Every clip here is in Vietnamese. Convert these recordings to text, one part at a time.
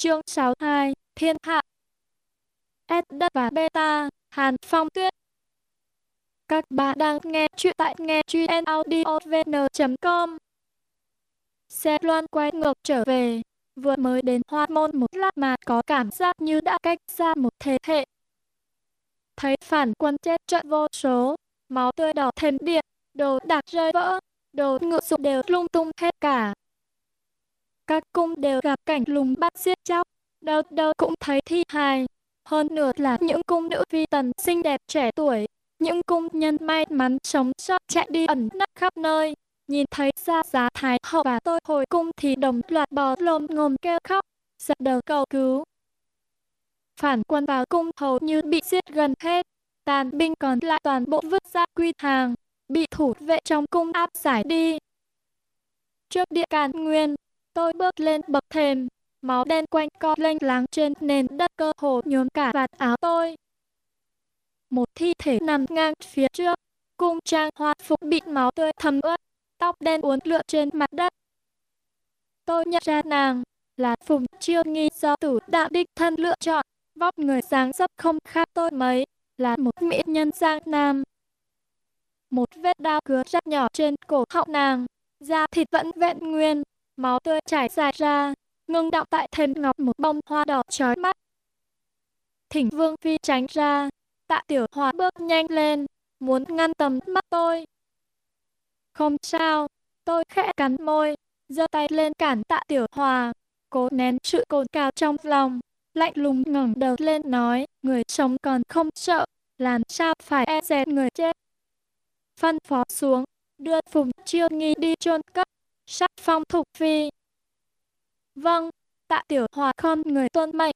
Chương 62, Thiên Hạ S đất và beta, Hàn Phong Tuyết Các bạn đang nghe chuyện tại nghe chuyện audiovn.com Xe loan quay ngược trở về, vừa mới đến hoa môn một lát mà có cảm giác như đã cách xa một thế hệ. Thấy phản quân chết trận vô số, máu tươi đỏ thêm điện, đồ đạc rơi vỡ, đồ ngựa sụp đều lung tung hết cả. Các cung đều gặp cảnh lùng bắt giết chóc, đâu đâu cũng thấy thi hài. Hơn nữa là những cung nữ phi tần xinh đẹp trẻ tuổi, những cung nhân may mắn sống sót chạy đi ẩn nấp khắp nơi. Nhìn thấy ra giá thái hậu và tôi hồi cung thì đồng loạt bò lồm ngồm kêu khóc, giật đầu cầu cứu. Phản quân vào cung hầu như bị giết gần hết, tàn binh còn lại toàn bộ vứt ra quy hàng, bị thủ vệ trong cung áp giải đi. Trước địa càn nguyên, tôi bước lên bậc thềm, máu đen quanh co lênh láng trên nền đất cơ hồ nhuốm cả vạt áo tôi. Một thi thể nằm ngang phía trước, cung trang hoa phục bị máu tươi thấm ướt, tóc đen uốn lượn trên mặt đất. Tôi nhận ra nàng là Phùng Chiêu Nghi do tử đạo đích thân lựa chọn, vóc người dáng dấp không khác tôi mấy, là một mỹ nhân giang nam. Một vết đao cứa rất nhỏ trên cổ họng nàng, da thịt vẫn vẹn nguyên, máu tươi chảy dài ra, ngưng đọng tại thềm ngọc một bông hoa đỏ chói mắt. Thỉnh Vương Phi tránh ra, tạ tiểu hòa bước nhanh lên, muốn ngăn tầm mắt tôi. Không sao, tôi khẽ cắn môi, giơ tay lên cản tạ tiểu hòa, cố nén sự cồn cào trong lòng, lạnh lùng ngẩng đầu lên nói, người sống còn không sợ, làm sao phải e dè người chết. Phân phó xuống, đưa Phùng Chiêu Nghi đi chôn cất, sắc phong thục phi. Vâng, tạ tiểu hòa không người tuân mệnh.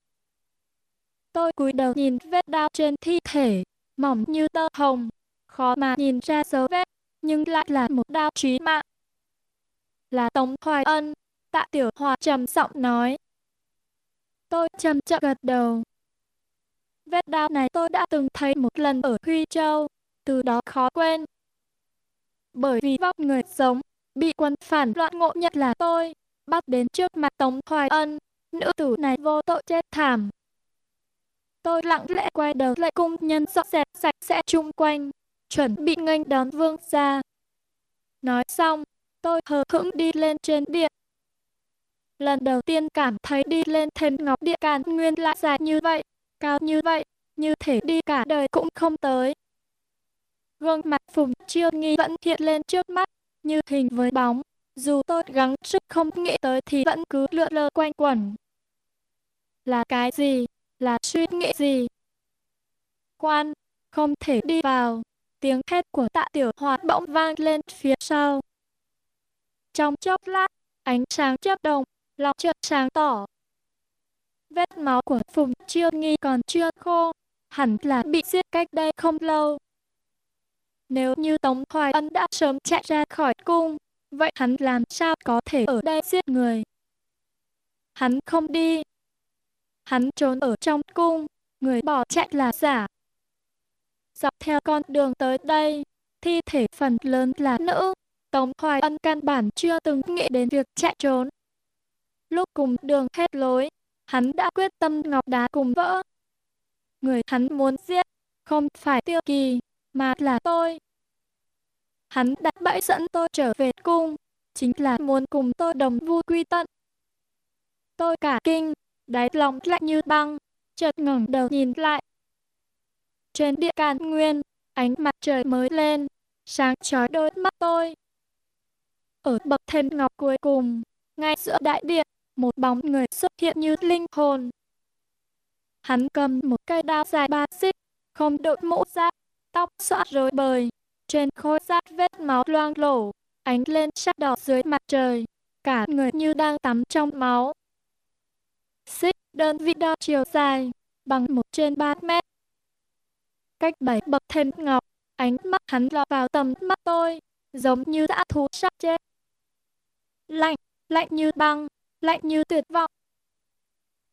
Tôi cúi đầu nhìn vết đao trên thi thể, mỏng như tơ hồng, khó mà nhìn ra dấu vết, nhưng lại là một đao chí mạng. Là Tống Hoài Ân, tạ tiểu hòa trầm giọng nói. Tôi chậm chậm gật đầu. Vết đao này tôi đã từng thấy một lần ở Huy Châu, từ đó khó quên. Bởi vì vóc người giống, bị quân phản loạn ngộ nhận là tôi, bắt đến trước mặt Tống Hoài Ân, nữ tử này vô tội chết thảm. Tôi lặng lẽ quay đầu lại cung nhân dọn dẹp sạch sẽ chung quanh, chuẩn bị nghênh đón vương gia. Nói xong, tôi hờ hững đi lên trên điện. Lần đầu tiên cảm thấy đi lên thêm ngọc địa càn nguyên lại dài như vậy, cao như vậy, như thể đi cả đời cũng không tới. Gương mặt Phùng Chiêu Nghi vẫn hiện lên trước mắt, như hình với bóng. Dù tôi gắng sức không nghĩ tới thì vẫn cứ lượn lờ quanh quẩn. Là cái gì? Là suy nghĩ gì? Quan, không thể đi vào. Tiếng hét của tạ tiểu hoạt bỗng vang lên phía sau. Trong chốc lát, ánh sáng chớp đồng, lòng chợt sáng tỏ. Vết máu của Phùng Chiêu Nghi còn chưa khô, hẳn là bị giết cách đây không lâu. Nếu như Tống Hoài Ân đã sớm chạy ra khỏi cung, vậy hắn làm sao có thể ở đây giết người? Hắn không đi. Hắn trốn ở trong cung, người bỏ chạy là giả. Dọc theo con đường tới đây, thi thể phần lớn là nữ. Tống Hoài Ân căn bản chưa từng nghĩ đến việc chạy trốn. Lúc cùng đường hết lối, hắn đã quyết tâm ngọc đá cùng vỡ. Người hắn muốn giết, không phải tiêu kỳ, mà là tôi. Hắn đặt bẫy dẫn tôi trở về cung, chính là muốn cùng tôi đồng vui quy tận. Tôi cả kinh, đáy lòng lạnh như băng, chợt ngẩng đầu nhìn lại. Trên địa càn nguyên, ánh mặt trời mới lên, sáng chói đôi mắt tôi. Ở bậc thềm ngọc cuối cùng, ngay giữa đại điện, một bóng người xuất hiện như linh hồn. Hắn cầm một cây đao dài ba xích, không đội mũ giáp, tóc xõa rối bời, trên khối giáp vết máu loang lổ, ánh lên sắc đỏ dưới mặt trời, cả người như đang tắm trong máu. Xích đơn vị đo chiều dài, bằng một trên ba mét. Cách bảy bậc thêm ngọc, ánh mắt hắn lọt vào tầm mắt tôi, giống như đã thú sắp chết. Lạnh, lạnh như băng, lạnh như tuyệt vọng.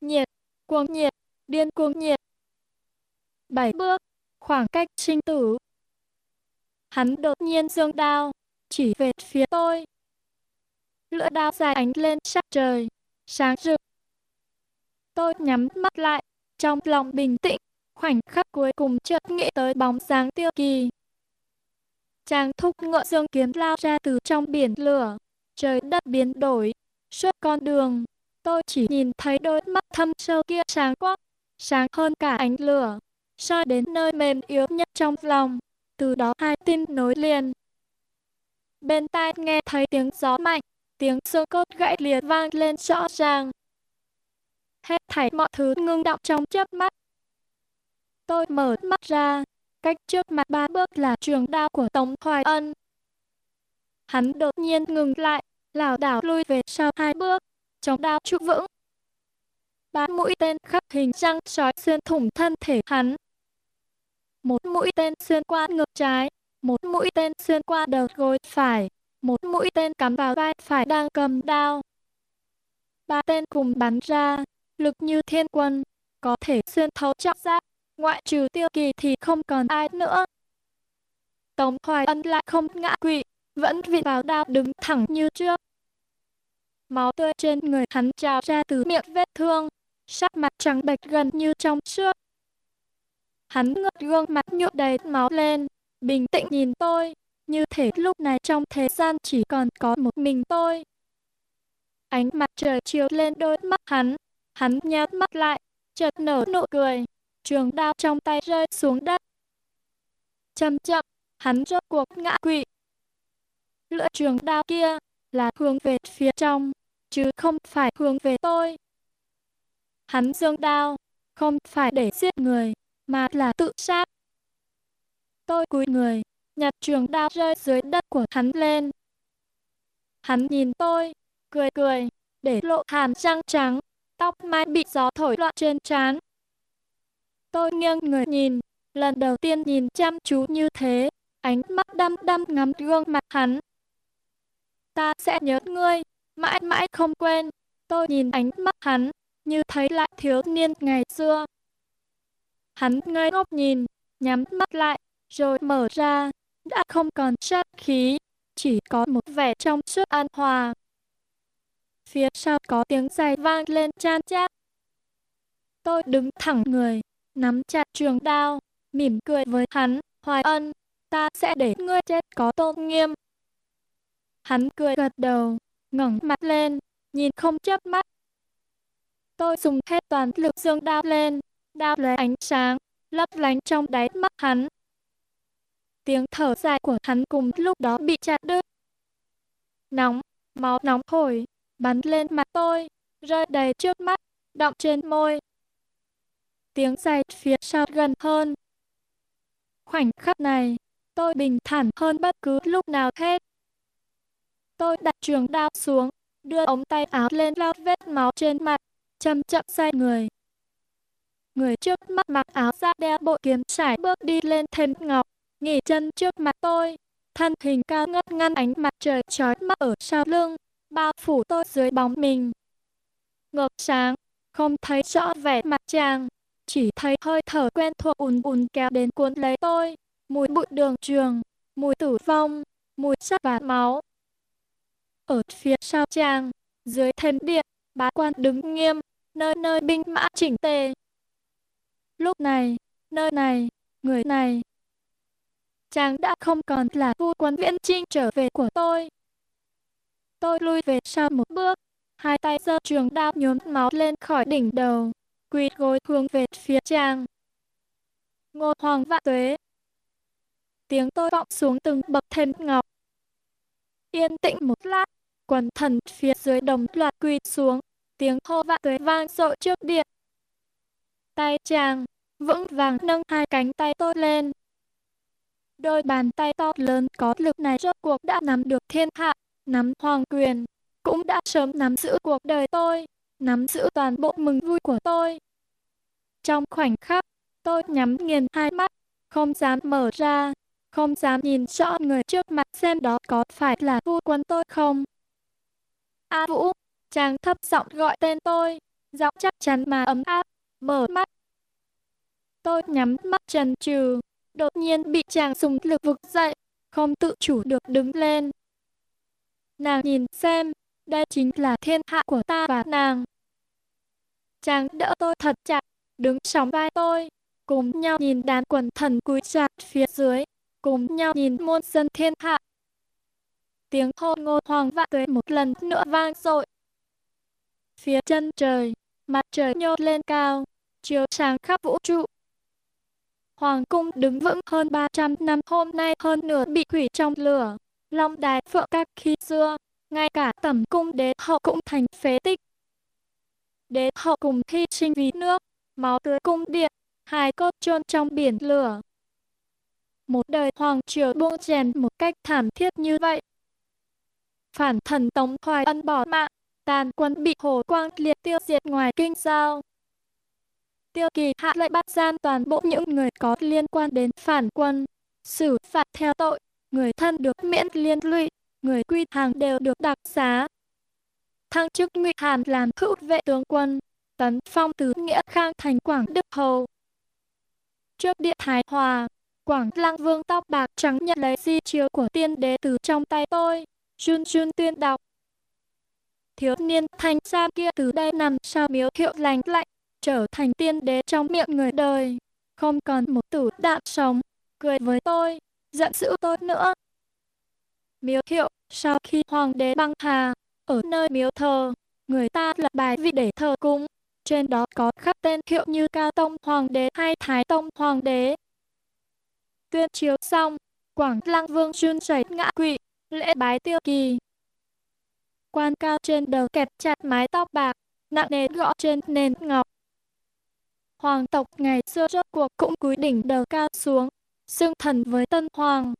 Nhiệt, cuồng nhiệt, điên cuồng nhiệt. Bảy bước, khoảng cách sinh tử. Hắn đột nhiên dương đao, chỉ về phía tôi. Lưỡi đao dài ánh lên sắc trời, sáng rực. Tôi nhắm mắt lại, trong lòng bình tĩnh, khoảnh khắc cuối cùng chợt nghĩ tới bóng dáng tiêu kỳ. Chàng thúc ngựa dương kiếm lao ra từ trong biển lửa, trời đất biến đổi, suốt con đường. Tôi chỉ nhìn thấy đôi mắt thâm sâu kia sáng quắc, sáng hơn cả ánh lửa, soi đến nơi mềm yếu nhất trong lòng. Từ đó hai tin nối liền. Bên tai nghe thấy tiếng gió mạnh, tiếng xương cốt gãy liệt vang lên rõ ràng. Hết thảy mọi thứ ngưng động trong chớp mắt. Tôi mở mắt ra, cách trước mặt ba bước là trường đao của Tống Hoài Ân. Hắn đột nhiên ngừng lại, lảo đảo lui về sau hai bước, chống đao trụ vững. Ba mũi tên khắc hình răng sói xuyên thủng thân thể hắn. Một mũi tên xuyên qua ngực trái, một mũi tên xuyên qua đầu gối phải, một mũi tên cắm vào vai phải đang cầm đao. Ba tên cùng bắn ra, lực như thiên quân, có thể xuyên thấu trọng giáp, ngoại trừ tiêu kỳ thì không còn ai nữa. Tống Hoài Ân lại không ngã quỵ, vẫn vị vào đao đứng thẳng như trước. Máu tươi trên người hắn trào ra từ miệng vết thương, sắc mặt trắng bệch gần như trong suốt. Hắn ngước gương mặt nhuộm đầy máu lên, bình tĩnh nhìn tôi, như thể lúc này trong thế gian chỉ còn có một mình tôi. Ánh mặt trời chiếu lên đôi mắt hắn, hắn nhắm mắt lại, chợt nở nụ cười, trường đao trong tay rơi xuống đất. Chậm chậm, hắn rốt cuộc ngã quỵ. Lưỡi trường đao kia là hướng về phía trong, chứ không phải hướng về tôi. Hắn dương đao, không phải để giết người, mà là tự sát. Tôi cúi người, nhặt trường đao rơi dưới đất của hắn lên. Hắn nhìn tôi, cười cười, để lộ hàm răng trắng, tóc mai bị gió thổi loạn trên trán. Tôi nghiêng người nhìn, lần đầu tiên nhìn chăm chú như thế, ánh mắt đăm đăm ngắm gương mặt hắn. Ta sẽ nhớ ngươi, mãi mãi không quên. Tôi nhìn ánh mắt hắn, như thấy lại thiếu niên ngày xưa. Hắn ngây ngốc nhìn, nhắm mắt lại, rồi mở ra, đã không còn sát khí, chỉ có một vẻ trong suốt an hòa. Phía sau có tiếng giày vang lên chan chát. Tôi đứng thẳng người, nắm chặt trường đao, mỉm cười với hắn, hoài ân, ta sẽ để ngươi chết có tôn nghiêm. Hắn cười gật đầu, ngẩng mặt lên, nhìn không chớp mắt. Tôi dùng hết toàn lực dương đao lên, đao lấy ánh sáng, lấp lánh trong đáy mắt hắn. Tiếng thở dài của hắn cùng lúc đó bị chặt đứt. Nóng, máu nóng hổi, bắn lên mặt tôi, rơi đầy trước mắt, đọng trên môi. Tiếng giày phía sau gần hơn. Khoảnh khắc này, tôi bình thản hơn bất cứ lúc nào hết. Tôi đặt trường đao xuống, đưa ống tay áo lên lau vết máu trên mặt, chậm chậm xoay người. Người trước mắt mặc áo da đeo bộ kiếm sải bước đi lên thềm ngọc, nghỉ chân trước mặt tôi. Thân hình cao ngất ngăn ánh mặt trời chói mắt ở sau lưng, bao phủ tôi dưới bóng mình. Ngược sáng, không thấy rõ vẻ mặt chàng, chỉ thấy hơi thở quen thuộc ùn ùn kéo đến cuốn lấy tôi, mùi bụi đường trường, mùi tử vong, mùi sắc và máu. Ở phía sau chàng, dưới thềm điện, bá quan đứng nghiêm, nơi nơi binh mã chỉnh tề. Lúc này, nơi này, người này, chàng đã không còn là vua quân viễn trinh trở về của tôi. Tôi lui về sau một bước, hai tay giơ trường đao nhuốm máu lên khỏi đỉnh đầu, quỳ gối hướng về phía chàng. Ngô Hoàng vạn tuế. Tiếng tôi vọng xuống từng bậc thềm ngọc. Yên tĩnh một lát, quần thần phía dưới đồng loạt quỳ xuống, tiếng hô vạn tuế vang dội trước điện. Tay chàng vững vàng nâng hai cánh tay tôi lên. Đôi bàn tay to lớn có lực này rốt cuộc đã nắm được thiên hạ, nắm hoàng quyền, cũng đã sớm nắm giữ cuộc đời tôi, nắm giữ toàn bộ mừng vui của tôi. Trong khoảnh khắc, tôi nhắm nghiền hai mắt, không dám mở ra, không dám nhìn rõ người trước mặt xem đó có phải là vua quân tôi không. A Vũ, chàng thấp giọng gọi tên tôi, giọng chắc chắn mà ấm áp, mở mắt. Tôi nhắm mắt trần trừ, đột nhiên bị chàng dùng lực vực dậy, không tự chủ được đứng lên. Nàng nhìn xem, đây chính là thiên hạ của ta và nàng. chàng đỡ tôi thật chặt, đứng sóng vai tôi, cùng nhau nhìn đám quần thần cúi chặt phía dưới, cùng nhau nhìn muôn dân thiên hạ. Tiếng hô ngô hoàng vạn tuế một lần nữa vang dội. Phía chân trời, mặt trời nhô lên cao, chiếu sáng khắp vũ trụ. Hoàng cung đứng vững hơn 300 năm hôm nay hơn nửa bị hủy trong lửa. Long đài phượng các khi xưa, ngay cả tẩm cung đế hậu cũng thành phế tích. Đế hậu cùng hy sinh vì nước, máu tươi cung điện, hai cốt chôn trong biển lửa. Một đời hoàng triều buông chèn một cách thảm thiết như vậy. Phản thần Tống Hoài Ân bỏ mạng, tàn quân bị Hồ Quang liệt tiêu diệt ngoài kinh giao. Tiêu kỳ hạ lệnh bắt giam toàn bộ những người có liên quan đến phản quân, xử phạt theo tội, người thân được miễn liên lụy, người quy hàng đều được đặc xá. Thăng chức Ngụy Hàn làm hữu vệ tướng quân, tấn phong từ Nghĩa Khang thành Quảng Đức Hầu. Trước điện Thái Hòa, Quảng Lăng Vương tóc bạc trắng nhận lấy di chiếu của tiên đế từ trong tay tôi, run run tuyên đọc. Thiếu niên thanh xa kia từ đây nằm sau miếu hiệu lành lạnh, trở thành tiên đế trong miệng người đời, không còn một tử đạm sống, cười với tôi, giận dữ tôi nữa. Miếu hiệu, sau khi hoàng đế băng hà, ở nơi miếu thờ, người ta lập bài vị để thờ cúng, trên đó có khắc tên hiệu như Cao Tông Hoàng đế hay Thái Tông Hoàng đế. Tuyên chiếu xong, Quảng Lăng Vương run rẩy ngã quỵ, lễ bái tiêu kỳ. Quan cao trên đầu kẹp chặt mái tóc bạc, nặng nề gõ trên nền ngọc. Hoàng tộc ngày xưa rốt cuộc cũng cúi đỉnh đầu cao xuống, xưng thần với tân hoàng.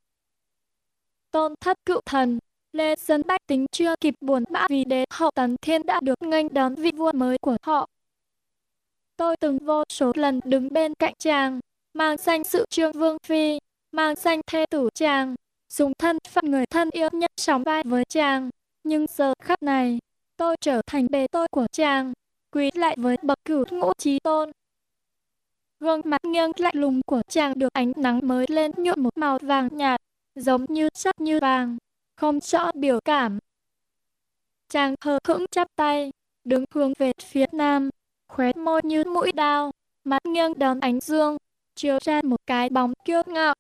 Tôn thất cựu thần, Lê Dân Bách tính chưa kịp buồn bã vì đế hậu tấn thiên đã được nghênh đón vị vua mới của họ. Tôi từng vô số lần đứng bên cạnh chàng, mang danh sự trương vương phi, mang danh thê tử chàng, dùng thân phận người thân yêu nhất sóng vai với chàng. Nhưng giờ khắc này, tôi trở thành bề tôi của chàng, quý lại với bậc cửu ngũ trí tôn. Gương mặt nghiêng lạnh lùng của chàng được ánh nắng mới lên nhuộm một màu vàng nhạt, giống như sắc như vàng, không rõ biểu cảm. Chàng hờ hững chắp tay, đứng hướng về phía nam, khóe môi như mũi đao, mắt nghiêng đón ánh dương, chiếu ra một cái bóng kiêu ngạo.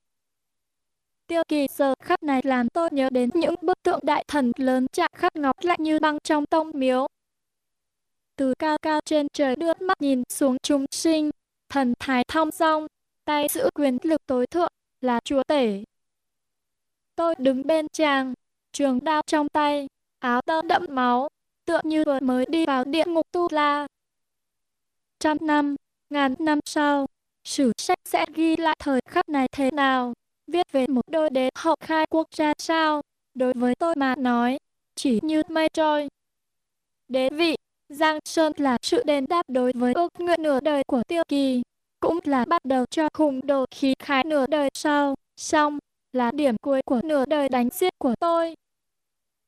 Tiêu kỳ giờ khắc này làm tôi nhớ đến những bức tượng đại thần lớn chạm khắc ngọc lạnh như băng trong tông miếu. Từ cao cao trên trời đưa mắt nhìn xuống chúng sinh, thần thái thong dong, tay giữ quyền lực tối thượng, là chúa tể. Tôi đứng bên chàng, trường đao trong tay, áo tơ đẫm máu, tựa như vừa mới đi vào địa ngục tu la. Trăm năm, ngàn năm sau, sử sách sẽ ghi lại thời khắc này thế nào, viết về một đôi đế hậu khai quốc ra sao, đối với tôi mà nói, chỉ như mây trôi. Đế vị, Giang Sơn là sự đền đáp đối với ước nguyện nửa đời của Tiêu Kỳ, cũng là bắt đầu cho khủng đồ khí khái nửa đời sau, xong, là điểm cuối của nửa đời đánh giết của tôi.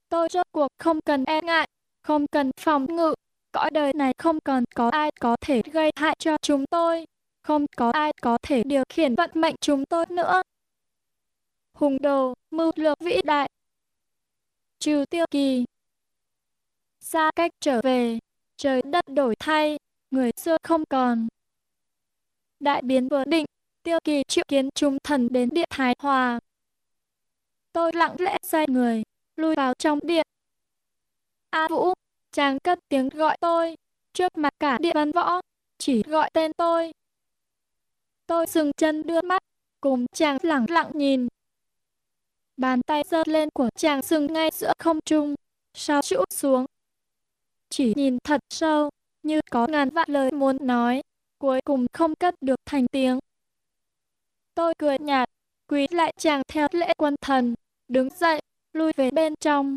Tôi rốt cuộc không cần e ngại, không cần phòng ngự, cõi đời này không còn có ai có thể gây hại cho chúng tôi, không có ai có thể điều khiển vận mệnh chúng tôi nữa. Hùng đồ, mưu lược vĩ đại. Trừ tiêu kỳ. Xa cách trở về, trời đất đổi thay, người xưa không còn. Đại biến vừa định, tiêu kỳ triệu kiến chúng thần đến điện Thái Hòa. Tôi lặng lẽ xoay người, lui vào trong điện. A Vũ, chàng cất tiếng gọi tôi, trước mặt cả điện văn võ, chỉ gọi tên tôi. Tôi dừng chân đưa mắt, cùng chàng lặng lặng nhìn. Bàn tay giơ lên của chàng dừng ngay giữa không trung, sau trụ xuống. Chỉ nhìn thật sâu, như có ngàn vạn lời muốn nói, cuối cùng không cất được thành tiếng. Tôi cười nhạt, quý lại chàng theo lễ quân thần, đứng dậy, lui về bên trong.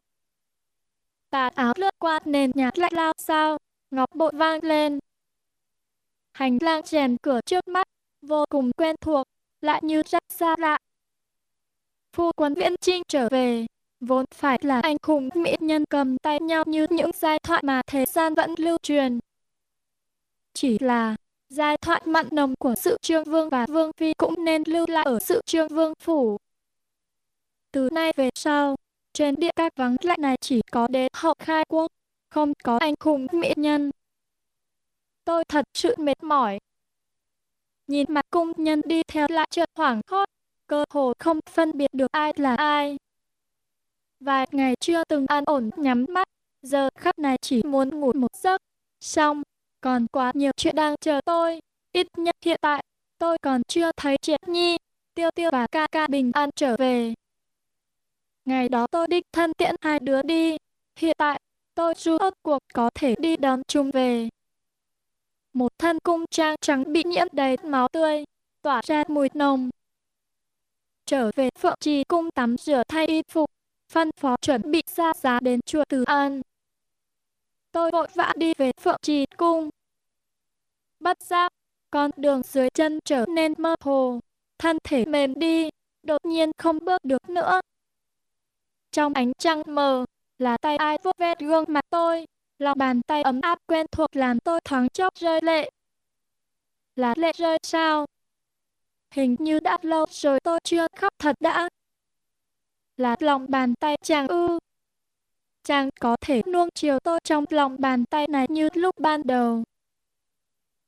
Tà áo lướt qua nền nhà lại lao sao, ngọc bội vang lên. Hành lang chèn cửa trước mắt, vô cùng quen thuộc, lại như rất xa lạ. Phu quân viễn trinh trở về, vốn phải là anh cùng mỹ nhân cầm tay nhau như những giai thoại mà thế gian vẫn lưu truyền. Chỉ là, giai thoại mặn nồng của sự trương vương và vương phi cũng nên lưu lại ở sự trương vương phủ. Từ nay về sau, trên địa các vắng lạnh này chỉ có đế hậu khai quốc, không có anh hùng mỹ nhân. tôi thật sự mệt mỏi. Nhìn mặt cung nhân đi theo lại chợt hoảng hốt, cơ hồ không phân biệt được ai là ai. Vài ngày chưa từng an ổn nhắm mắt, giờ khắc này chỉ muốn ngủ một giấc. Xong, còn quá nhiều chuyện đang chờ tôi. Ít nhất hiện tại, tôi còn chưa thấy Triệt Nhi, Tiêu Tiêu và ca ca bình an trở về. Ngày đó tôi đích thân tiễn hai đứa đi. Hiện tại, tôi dù ớt cuộc có thể đi đón chúng về. Một thân cung trang trắng bị nhiễm đầy máu tươi, tỏa ra mùi nồng. Trở về Phượng Trì cung tắm rửa thay y phục, phân phó chuẩn bị ra giá đến chùa Từ An. Tôi vội vã đi về Phượng Trì cung. Bất giác, con đường dưới chân trở nên mơ hồ, thân thể mềm đi, đột nhiên không bước được nữa. Trong ánh trăng mờ, là tay ai vuốt ve gương mặt tôi, lòng bàn tay ấm áp quen thuộc làm tôi thoáng chốc rơi lệ. Là lệ rơi sao? Hình như đã lâu rồi tôi chưa khóc thật đã. Là lòng bàn tay chàng ư. Chàng có thể nuông chiều tôi trong lòng bàn tay này như lúc ban đầu.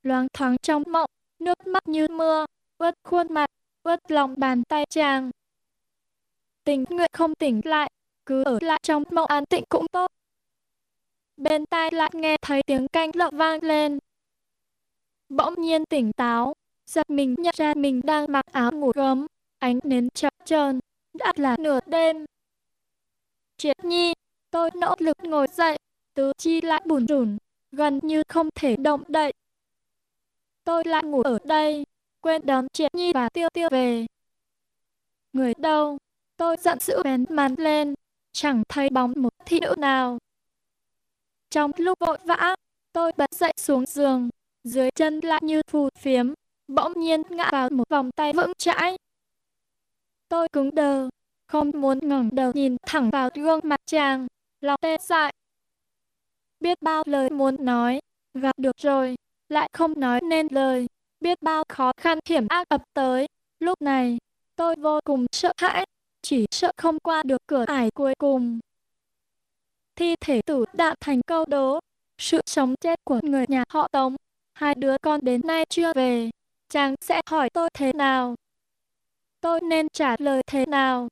Loáng thoáng trong mộng, nước mắt như mưa, ướt khuôn mặt, ướt lòng bàn tay chàng. Tình nguyện không tỉnh lại, cứ ở lại trong mộng an tịnh cũng tốt. Bên tai lại nghe thấy tiếng canh lợn vang lên. Bỗng nhiên tỉnh táo, giật mình nhận ra mình đang mặc áo ngủ gấm, ánh nến chập chờn, đã là nửa đêm. Triệt nhi, tôi nỗ lực ngồi dậy, tứ chi lại bùn rùn, gần như không thể động đậy. Tôi lại ngủ ở đây, quên đón Triệt nhi và tiêu tiêu về. Người đâu? Tôi giận dữ bén màn lên, chẳng thấy bóng một thị nữ nào. Trong lúc vội vã, tôi bật dậy xuống giường, dưới chân lại như phù phiếm, bỗng nhiên ngã vào một vòng tay vững chãi. Tôi cứng đờ, không muốn ngẩng đầu nhìn thẳng vào gương mặt chàng, lòng tê dại. Biết bao lời muốn nói, gặp được rồi, lại không nói nên lời, biết bao khó khăn hiểm ác ập tới. Lúc này, tôi vô cùng sợ hãi, chỉ sợ không qua được cửa ải cuối cùng. Thi thể tử đã thành câu đố, sự sống chết của người nhà họ Tống, hai đứa con đến nay chưa về, chàng sẽ hỏi tôi thế nào? Tôi nên trả lời thế nào?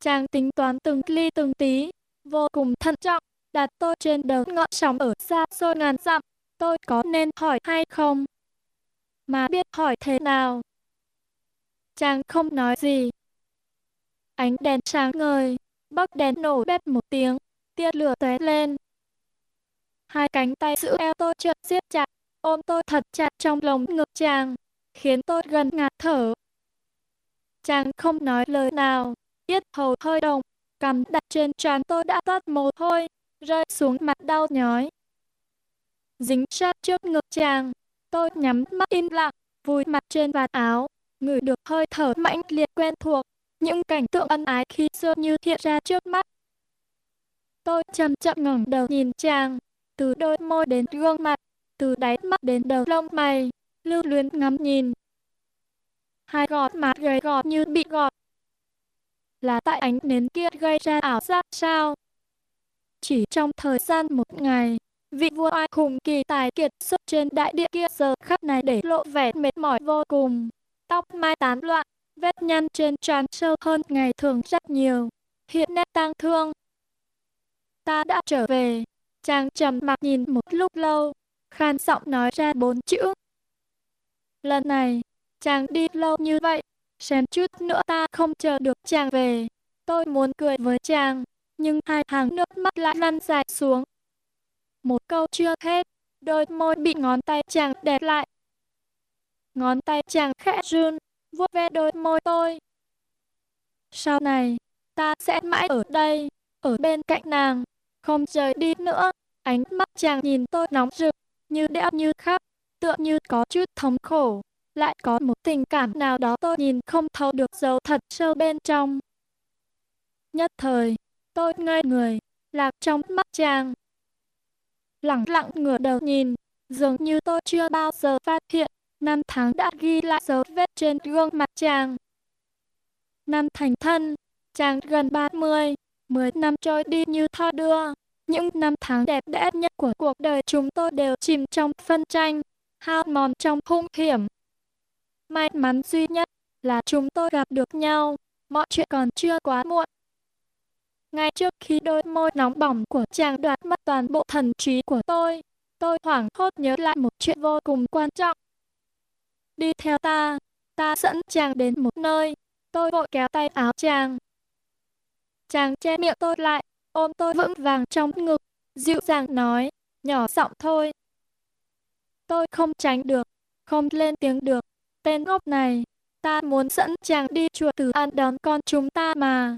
Chàng tính toán từng ly từng tí, vô cùng thận trọng, đặt tôi trên đầu ngọn sóng ở xa xôi ngàn dặm, tôi có nên hỏi hay không? Mà biết hỏi thế nào? Chàng không nói gì, Ánh đèn sáng ngời, bóc đèn nổ bếp một tiếng, tia lửa tóe lên. Hai cánh tay giữ eo tôi chợt siết chặt, ôm tôi thật chặt trong lồng ngực chàng, khiến tôi gần ngạt thở. Chàng không nói lời nào, yết hầu hơi đồng, cầm đặt trên trán tôi đã toát mồ hôi, rơi xuống mặt đau nhói. Dính sát trước ngực chàng, tôi nhắm mắt im lặng, vùi mặt trên vạt áo, ngửi được hơi thở mãnh liệt quen thuộc, những cảnh tượng ân ái khi xưa như hiện ra trước mắt. Tôi chậm chậm ngẩng đầu nhìn chàng, từ đôi môi đến gương mặt, từ đáy mắt đến đầu lông mày, lưu luyến ngắm nhìn. Hai gọt mặt gầy gọt như bị gọt. Là tại ánh nến kia gây ra ảo giác sao? Chỉ trong thời gian một ngày, vị vua ai khủng kỳ tài kiệt xuất trên đại địa kia giờ khắc này để lộ vẻ mệt mỏi vô cùng. Tóc mai tán loạn, Vết nhăn trên trán sâu hơn ngày thường rất nhiều, hiện nét tang thương. Ta đã trở về, chàng trầm mặc nhìn một lúc lâu, khan giọng nói ra bốn chữ. Lần này, chàng đi lâu như vậy, xem chút nữa ta không chờ được chàng về. Tôi muốn cười với chàng, nhưng hai hàng nước mắt lại lăn dài xuống. Một câu chưa hết, đôi môi bị ngón tay chàng đẹp lại. Ngón tay chàng khẽ run, vuốt ve đôi môi tôi. Sau này, ta sẽ mãi ở đây, ở bên cạnh nàng, không rời đi nữa. Ánh mắt chàng nhìn tôi nóng rực, như đẽo như khắc, tựa như có chút thống khổ. Lại có một tình cảm nào đó tôi nhìn không thấu được dấu thật sâu bên trong. Nhất thời, tôi ngây người, lạc trong mắt chàng. Lặng lặng ngửa đầu nhìn, dường như tôi chưa bao giờ phát hiện năm tháng đã ghi lại dấu vết trên gương mặt chàng. Năm thành thân, chàng gần 30, 10 năm trôi đi như thoi đưa, Những năm tháng đẹp đẽ nhất của cuộc đời chúng tôi đều chìm trong phân tranh, hao mòn trong hung hiểm. May mắn duy nhất là chúng tôi gặp được nhau, mọi chuyện còn chưa quá muộn. Ngay trước khi đôi môi nóng bỏng của chàng đoạt mất toàn bộ thần trí của tôi, tôi hoảng hốt nhớ lại một chuyện vô cùng quan trọng. Đi theo ta, ta dẫn chàng đến một nơi, tôi vội kéo tay áo chàng. Chàng che miệng tôi lại, ôm tôi vững vàng trong ngực, dịu dàng nói, nhỏ giọng thôi. Tôi không tránh được, không lên tiếng được, tên ngốc này, ta muốn dẫn chàng đi chùa Tử An đón con chúng ta mà.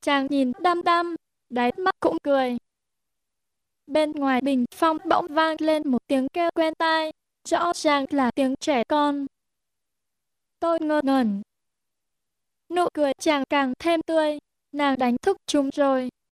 Chàng nhìn đăm đăm, đáy mắt cũng cười. Bên ngoài bình phong bỗng vang lên một tiếng kêu quen tai, rõ ràng là tiếng trẻ con. Tôi ngơ ngẩn. Nụ cười chàng càng thêm tươi, nàng đánh thức chúng rồi,